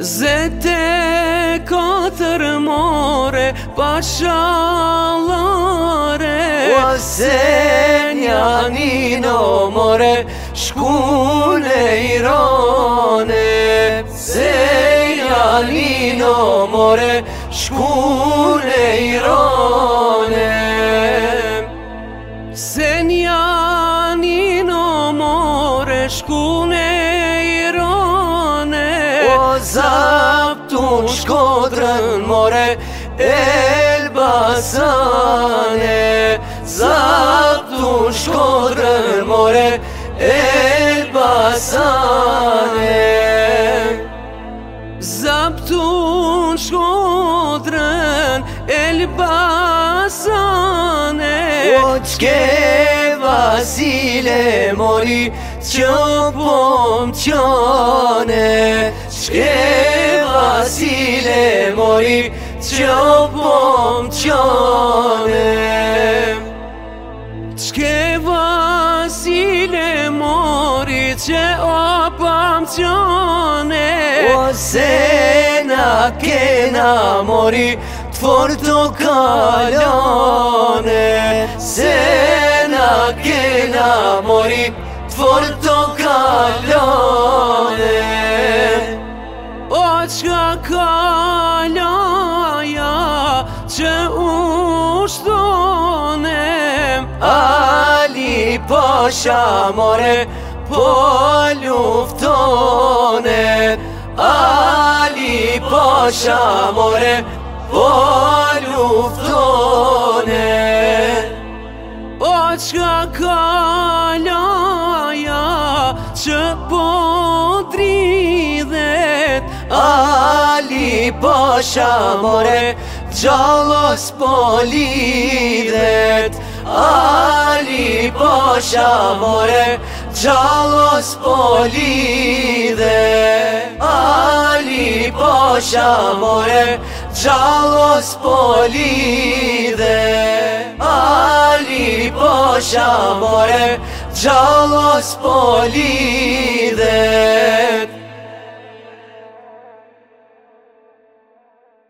Zete këtër more, pashalare Kua se një një more, shkune i rone Se more, shkune i rone Se një një more, shkune i zaptuš kodran more Elbasane Zaptuš kodran more Elbasane Zaptuš kodran Elbasane Očke vasile mori Čopom čane Qke vasile mori që o pëmqënë Qke vasile mori që o pëmqënë O se na kena mori të fortokallonë Se na kena mori të fortokallonë Ali Pasha more po luftone Ali Pasha more po luftone O qka kalaja që po dridhet Ali Pasha more gjallos po lidhet Ali posha more Gjallos polide Ali Pasha more Gjallos po Ali Pasha more Gjallos po